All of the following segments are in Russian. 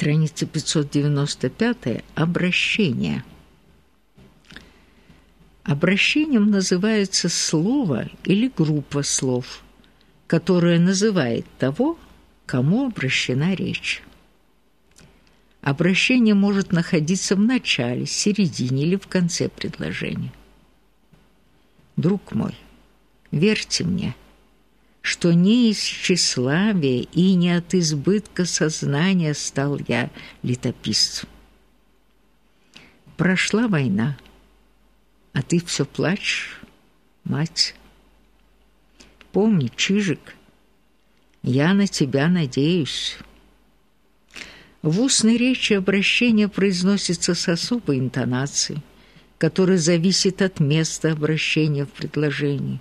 Страница 595. Обращение. Обращением называется слово или группа слов, которая называет того, кому обращена речь. Обращение может находиться в начале, середине или в конце предложения. Друг мой, верьте мне, что не из тщеславия и не от избытка сознания стал я летописцем. Прошла война, а ты все плачешь, мать. Помни, Чижик, я на тебя надеюсь. В устной речи обращение произносится с особой интонацией, которая зависит от места обращения в предложении,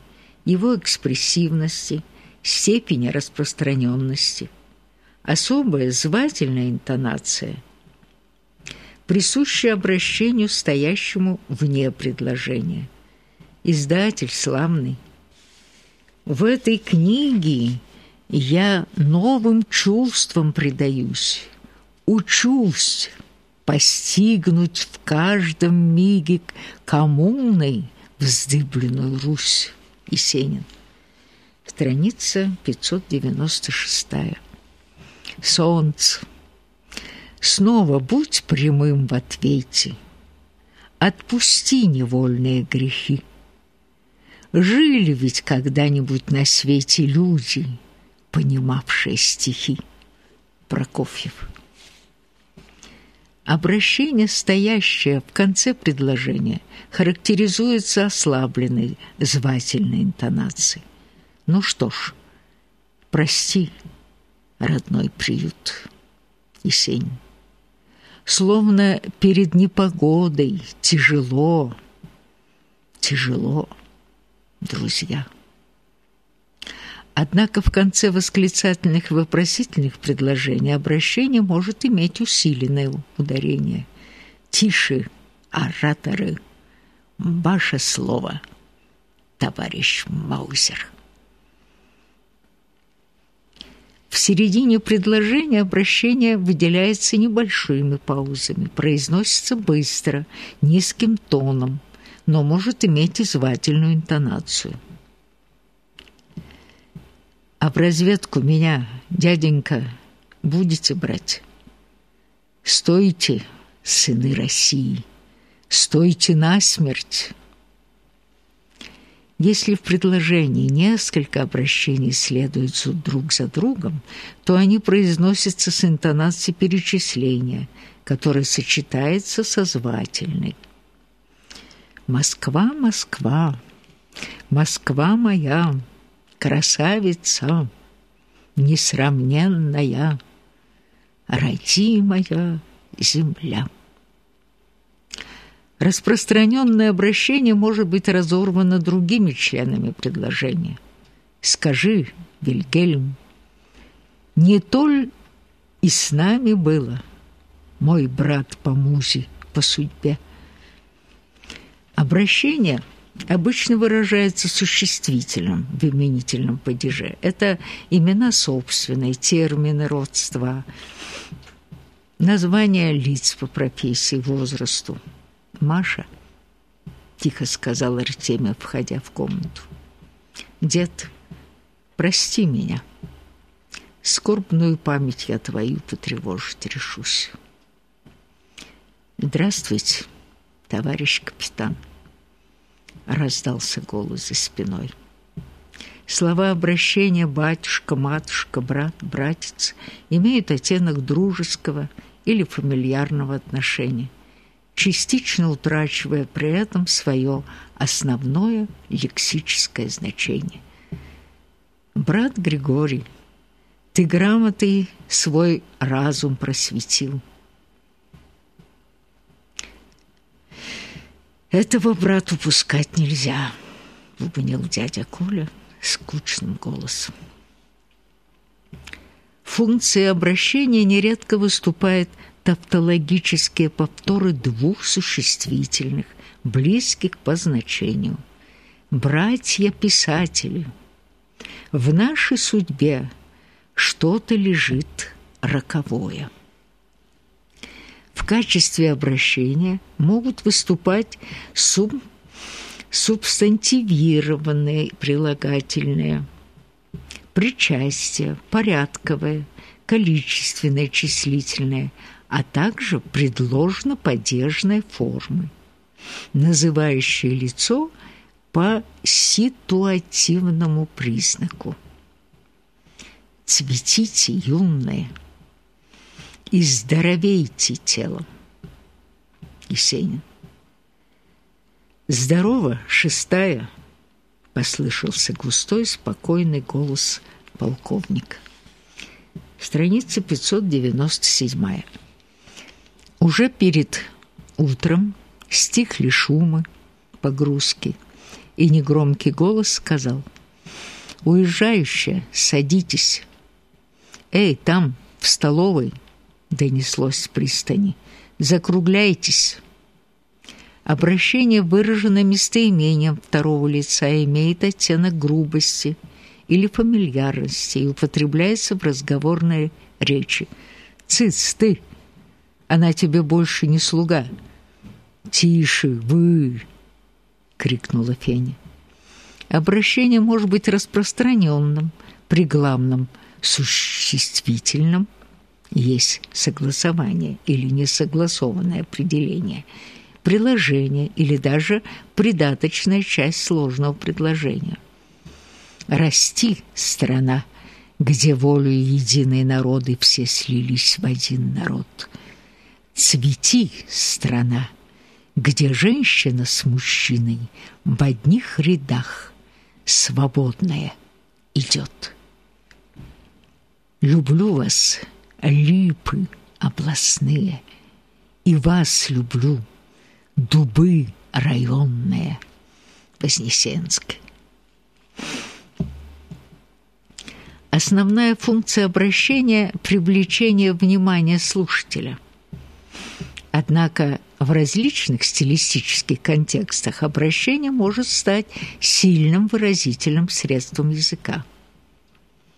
его экспрессивности, степени распространенности. Особая звательная интонация присуща обращению, стоящему вне предложения. Издатель славный. В этой книге я новым чувствам предаюсь, учусь постигнуть в каждом миге коммуной вздыбленную Русь. Есенин. Страница 596. Солнце. Снова будь прямым в ответе. Отпусти невольные грехи. Жили ведь когда-нибудь на свете люди, понимавшие стихи. Прокофьев. Обращение, стоящее в конце предложения, характеризуется ослабленной звательной интонацией. Ну что ж, прости, родной приют, Есень. Словно перед непогодой тяжело, тяжело, друзья. Однако в конце восклицательных и вопросительных предложений обращение может иметь усиленное ударение. Тише, ораторы, ваше слово, товарищ Маузер. В середине предложения обращение выделяется небольшими паузами, произносится быстро, низким тоном, но может иметь и звательную интонацию. В разведку меня, дяденька, будете брать? Стойте, сыны России, стойте насмерть. Если в предложении несколько обращений следуют друг за другом, то они произносятся с интонацией перечисления, которая сочетается со звательной. «Москва, Москва, Москва моя!» Красавица, несравненная, родимая земля. Распространенное обращение может быть разорвано другими членами предложения. «Скажи, Вильгельм, не толь и с нами было, мой брат по музе, по судьбе». Обращение – обычно выражается существительным в именительном падеже. Это имена собственные, термины родства, названия лиц по профессии, возрасту. «Маша», – тихо сказал Артемий, входя в комнату, – «дед, прости меня, скорбную память я твою потревожить решусь». «Здравствуйте, товарищ капитан» раздался голос за спиной. Слова обращения «батюшка», «матушка», «брат», «братец» имеют оттенок дружеского или фамильярного отношения, частично утрачивая при этом свое основное лексическое значение. «Брат Григорий, ты грамотой свой разум просветил». «Этого, брат, упускать нельзя», — выбонил дядя Коля скучным голосом. Функции обращения нередко выступают тавтологические повторы двух существительных, близких по значению. «Братья-писатели, в нашей судьбе что-то лежит роковое». Качестве обращения могут выступать суб субстантивированные прилагательные, причастие, порядковое, количественное, числительное, а также предложно-падежные формы, называющие лицо по ситуативному признаку. Цветите, юные, и здоровейте телом. Есенин. «Здорово, шестая!» — послышался густой, спокойный голос полковника. Страница 597. Уже перед утром стихли шумы, погрузки, и негромкий голос сказал «Уезжающая, садитесь!» «Эй, там, в столовой!» — донеслось с пристани. «Закругляйтесь!» Обращение выражено местоимением второго лица имеет оттенок грубости или фамильярности и употребляется в разговорной речи. «Цыц, ты! Она тебе больше не слуга!» «Тише, вы!» — крикнула Феня. Обращение может быть распространенным при главном существительном есть согласование или несогласованное определение – приложение или даже придаточная часть сложного предложения. Расти страна, где волю единой народы все слились в один народ. Цвети страна, где женщина с мужчиной в одних рядах свободная идет. Люблю вас, липы областные, и вас люблю, дубы районные, Вознесенск. Основная функция обращения – привлечение внимания слушателя. Однако в различных стилистических контекстах обращение может стать сильным выразительным средством языка –